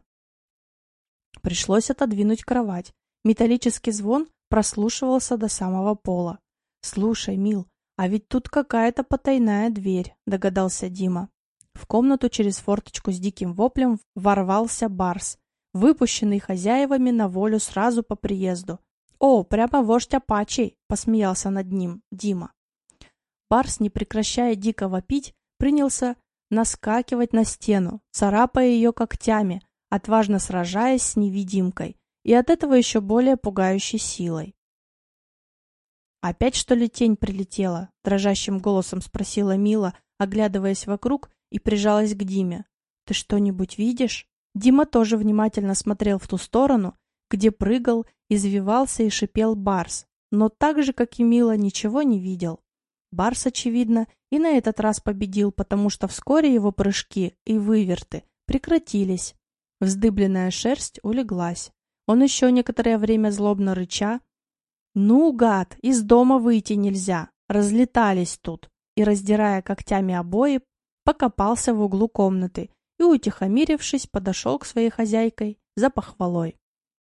Пришлось отодвинуть кровать. Металлический звон прослушивался до самого пола. «Слушай, Мил, а ведь тут какая-то потайная дверь», — догадался Дима. В комнату через форточку с диким воплем ворвался Барс, выпущенный хозяевами на волю сразу по приезду. «О, прямо вождь Апачей!» — посмеялся над ним Дима. Барс, не прекращая дико вопить, принялся наскакивать на стену, царапая ее когтями, отважно сражаясь с невидимкой, и от этого еще более пугающей силой. «Опять, что ли, тень прилетела?» — дрожащим голосом спросила Мила, оглядываясь вокруг и прижалась к Диме. «Ты что-нибудь видишь?» Дима тоже внимательно смотрел в ту сторону, где прыгал, извивался и шипел Барс, но так же, как и Мила, ничего не видел. Барс, очевидно, и на этот раз победил, потому что вскоре его прыжки и выверты прекратились. Вздыбленная шерсть улеглась. Он еще некоторое время злобно рыча «Ну, гад, из дома выйти нельзя, разлетались тут!» и, раздирая когтями обои, покопался в углу комнаты и, утихомирившись, подошел к своей хозяйкой за похвалой.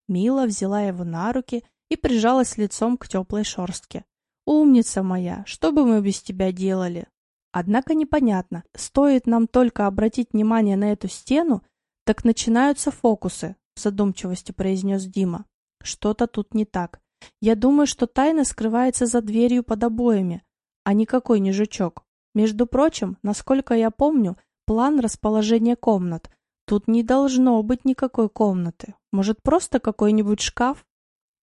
Мила взяла его на руки и прижалась лицом к теплой шорстке. «Умница моя, что бы мы без тебя делали?» Однако непонятно, стоит нам только обратить внимание на эту стену, так начинаются фокусы, в задумчивости произнес Дима. Что-то тут не так. Я думаю, что тайна скрывается за дверью под обоями, а никакой не жучок. Между прочим, насколько я помню, план расположения комнат. Тут не должно быть никакой комнаты. Может, просто какой-нибудь шкаф?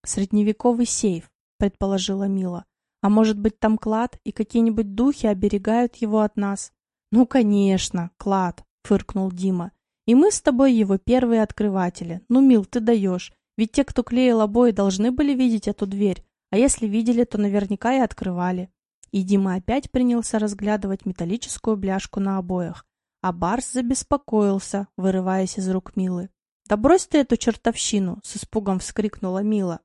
Средневековый сейф, предположила Мила. А может быть, там клад, и какие-нибудь духи оберегают его от нас? Ну, конечно, клад, фыркнул Дима. И мы с тобой его первые открыватели. Ну, Мил, ты даешь. Ведь те, кто клеил обои, должны были видеть эту дверь, а если видели, то наверняка и открывали. И Дима опять принялся разглядывать металлическую бляшку на обоях, а Барс забеспокоился, вырываясь из рук Милы. «Да брось ты эту чертовщину!» — с испугом вскрикнула Мила.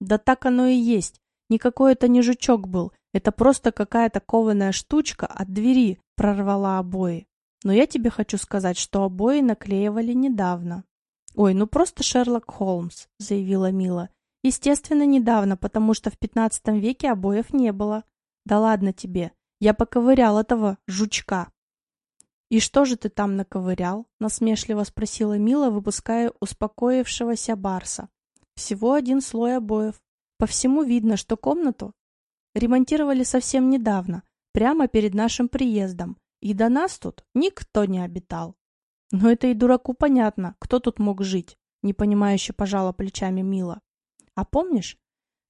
«Да так оно и есть. Никакой это не жучок был. Это просто какая-то кованая штучка от двери прорвала обои. Но я тебе хочу сказать, что обои наклеивали недавно. «Ой, ну просто Шерлок Холмс», — заявила Мила. «Естественно, недавно, потому что в пятнадцатом веке обоев не было. Да ладно тебе, я поковырял этого жучка». «И что же ты там наковырял?» — насмешливо спросила Мила, выпуская успокоившегося Барса. «Всего один слой обоев. По всему видно, что комнату ремонтировали совсем недавно, прямо перед нашим приездом, и до нас тут никто не обитал. Но это и дураку понятно, кто тут мог жить, непонимающе пожала плечами Мила. А помнишь,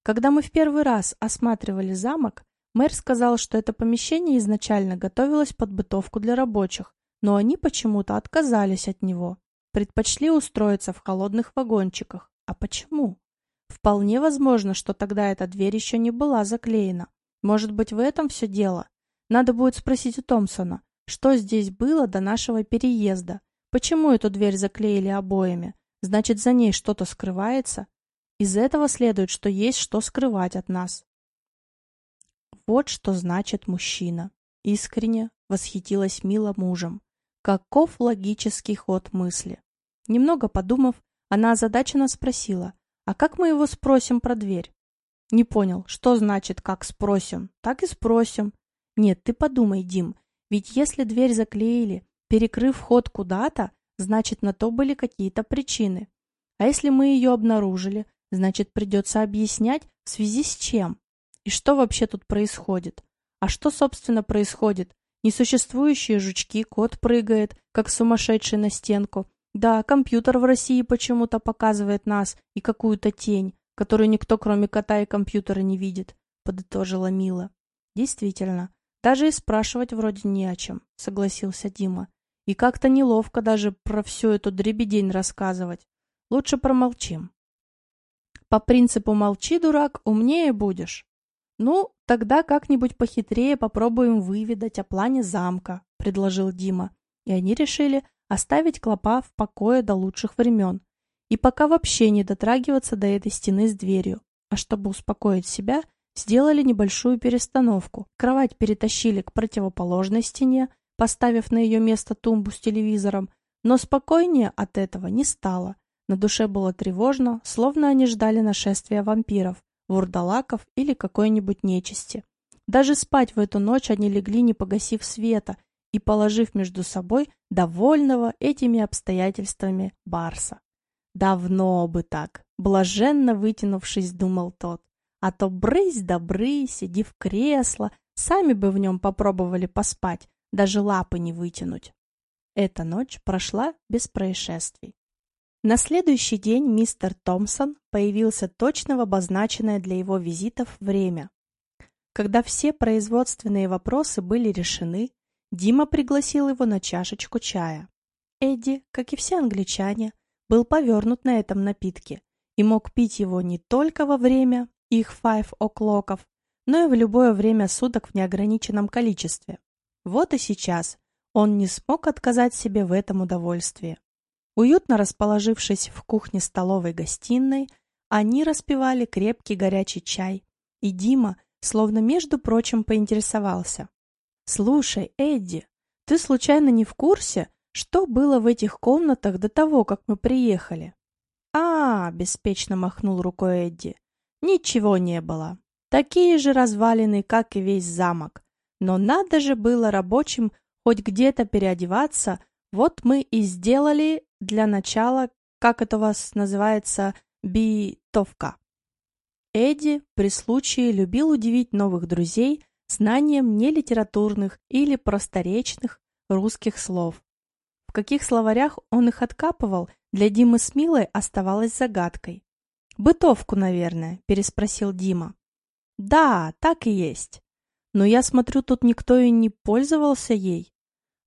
когда мы в первый раз осматривали замок, мэр сказал, что это помещение изначально готовилось под бытовку для рабочих, но они почему-то отказались от него, предпочли устроиться в холодных вагончиках. А почему? Вполне возможно, что тогда эта дверь еще не была заклеена. Может быть, в этом все дело? Надо будет спросить у Томпсона, что здесь было до нашего переезда, Почему эту дверь заклеили обоями? Значит, за ней что-то скрывается? Из этого следует, что есть что скрывать от нас. Вот что значит мужчина. Искренне восхитилась Мила мужем. Каков логический ход мысли? Немного подумав, она озадаченно спросила, а как мы его спросим про дверь? Не понял, что значит «как спросим»? Так и спросим. Нет, ты подумай, Дим, ведь если дверь заклеили, Перекрыв ход куда-то, значит, на то были какие-то причины. А если мы ее обнаружили, значит, придется объяснять, в связи с чем. И что вообще тут происходит? А что, собственно, происходит? Несуществующие жучки, кот прыгает, как сумасшедший на стенку. Да, компьютер в России почему-то показывает нас и какую-то тень, которую никто, кроме кота и компьютера, не видит, подытожила Мила. Действительно, даже и спрашивать вроде не о чем, согласился Дима. И как-то неловко даже про всю эту дребедень рассказывать. Лучше промолчим. По принципу «молчи, дурак, умнее будешь». Ну, тогда как-нибудь похитрее попробуем выведать о плане замка, предложил Дима. И они решили оставить клопа в покое до лучших времен. И пока вообще не дотрагиваться до этой стены с дверью. А чтобы успокоить себя, сделали небольшую перестановку. Кровать перетащили к противоположной стене, поставив на ее место тумбу с телевизором, но спокойнее от этого не стало. На душе было тревожно, словно они ждали нашествия вампиров, вурдалаков или какой-нибудь нечисти. Даже спать в эту ночь они легли, не погасив света, и положив между собой довольного этими обстоятельствами Барса. «Давно бы так!» — блаженно вытянувшись, думал тот. «А то брысь да брысь, сиди в кресло, сами бы в нем попробовали поспать, даже лапы не вытянуть. Эта ночь прошла без происшествий. На следующий день мистер Томпсон появился точно в обозначенное для его визитов время. Когда все производственные вопросы были решены, Дима пригласил его на чашечку чая. Эдди, как и все англичане, был повернут на этом напитке и мог пить его не только во время их five о'клоков, но и в любое время суток в неограниченном количестве. Вот и сейчас он не смог отказать себе в этом удовольствии. Уютно расположившись в кухне-столовой гостиной, они распивали крепкий горячий чай, и Дима, словно между прочим, поинтересовался. «Слушай, Эдди, ты случайно не в курсе, что было в этих комнатах до того, как мы приехали?» «А, — беспечно махнул рукой Эдди, — ничего не было. Такие же развалины, как и весь замок. Но надо же было рабочим хоть где-то переодеваться, вот мы и сделали для начала, как это у вас называется, битовка. Эдди при случае любил удивить новых друзей знанием нелитературных или просторечных русских слов. В каких словарях он их откапывал, для Димы с Милой оставалось загадкой. «Бытовку, наверное», – переспросил Дима. «Да, так и есть. Но я смотрю, тут никто и не пользовался ей».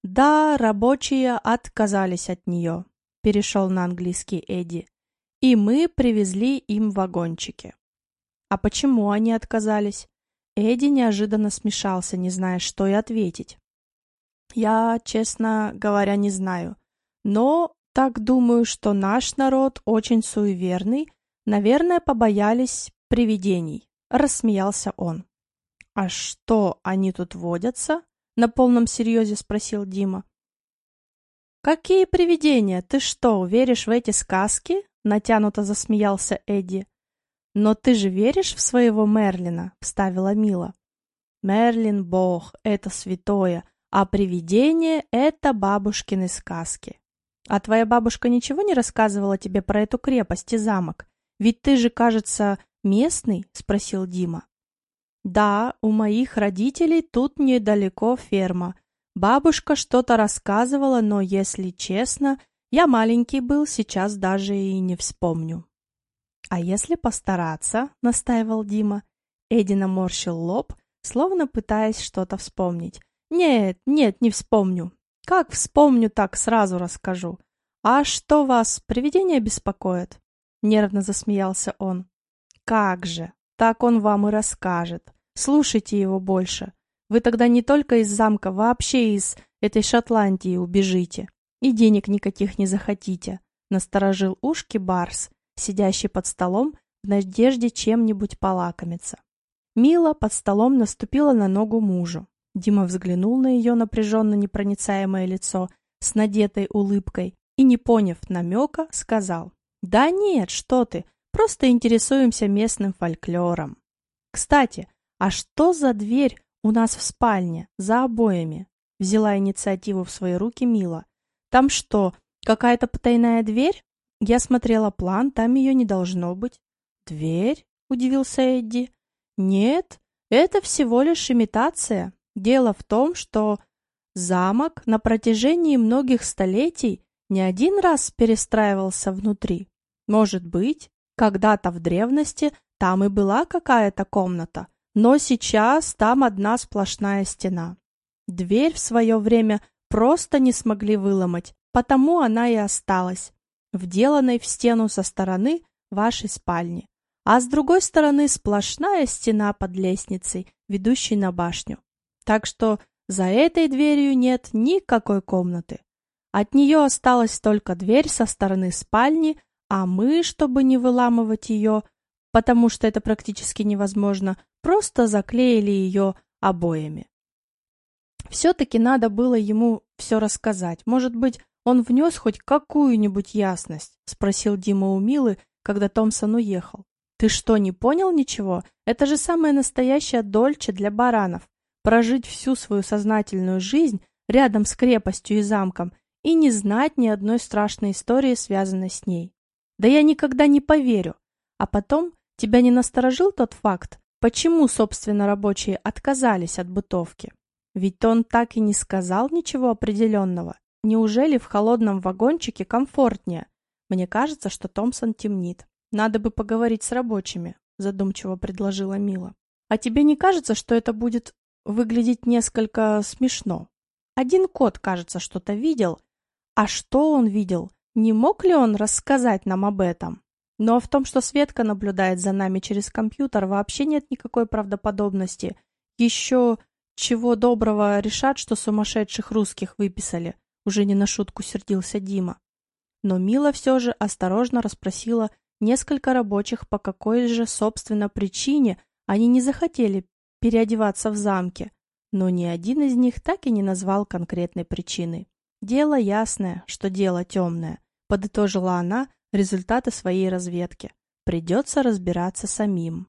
«Да, рабочие отказались от нее», – перешел на английский Эдди. «И мы привезли им вагончики». «А почему они отказались?» Эдди неожиданно смешался, не зная, что и ответить. Я, честно говоря, не знаю. Но так думаю, что наш народ очень суеверный, наверное, побоялись привидений. Рассмеялся он. А что, они тут водятся? На полном серьезе спросил Дима. «Какие привидения? Ты что, веришь в эти сказки?» Натянуто засмеялся Эдди. «Но ты же веришь в своего Мерлина?» — вставила Мила. «Мерлин — бог, это святое, а привидение — это бабушкины сказки. А твоя бабушка ничего не рассказывала тебе про эту крепость и замок? Ведь ты же, кажется, местный?» — спросил Дима. «Да, у моих родителей тут недалеко ферма. Бабушка что-то рассказывала, но, если честно, я маленький был, сейчас даже и не вспомню». «А если постараться?» — настаивал Дима. Эдди наморщил лоб, словно пытаясь что-то вспомнить. Нет, нет, не вспомню. Как вспомню, так сразу расскажу. А что вас, привидения беспокоит? Нервно засмеялся он. Как же, так он вам и расскажет. Слушайте его больше. Вы тогда не только из замка, вообще из этой Шотландии убежите. И денег никаких не захотите. Насторожил ушки Барс, сидящий под столом в надежде чем-нибудь полакомиться. Мила под столом наступила на ногу мужу. Дима взглянул на ее напряженно непроницаемое лицо с надетой улыбкой и, не поняв намека, сказал «Да нет, что ты, просто интересуемся местным фольклором». «Кстати, а что за дверь у нас в спальне, за обоями?» Взяла инициативу в свои руки Мила. «Там что, какая-то потайная дверь? Я смотрела план, там ее не должно быть». «Дверь?» – удивился Эдди. «Нет, это всего лишь имитация. Дело в том, что замок на протяжении многих столетий не один раз перестраивался внутри. Может быть, когда-то в древности там и была какая-то комната, но сейчас там одна сплошная стена. Дверь в свое время просто не смогли выломать, потому она и осталась, вделанной в стену со стороны вашей спальни, а с другой стороны сплошная стена под лестницей, ведущей на башню. Так что за этой дверью нет никакой комнаты. От нее осталась только дверь со стороны спальни, а мы, чтобы не выламывать ее, потому что это практически невозможно, просто заклеили ее обоями. Все-таки надо было ему все рассказать. Может быть, он внес хоть какую-нибудь ясность? Спросил Дима у Милы, когда Томпсон уехал. Ты что, не понял ничего? Это же самая настоящая дольче для баранов прожить всю свою сознательную жизнь рядом с крепостью и замком и не знать ни одной страшной истории, связанной с ней. Да я никогда не поверю. А потом, тебя не насторожил тот факт, почему, собственно, рабочие отказались от бытовки? Ведь он так и не сказал ничего определенного. Неужели в холодном вагончике комфортнее? Мне кажется, что Томпсон темнит. Надо бы поговорить с рабочими, задумчиво предложила Мила. А тебе не кажется, что это будет выглядеть несколько смешно? Один кот, кажется, что-то видел. А что он видел? Не мог ли он рассказать нам об этом? Но в том, что Светка наблюдает за нами через компьютер, вообще нет никакой правдоподобности. Еще чего доброго решат, что сумасшедших русских выписали. Уже не на шутку сердился Дима. Но Мила все же осторожно расспросила несколько рабочих, по какой же, собственно, причине они не захотели переодеваться в замке. Но ни один из них так и не назвал конкретной причины. Дело ясное, что дело темное, подытожила она результаты своей разведки. Придется разбираться самим.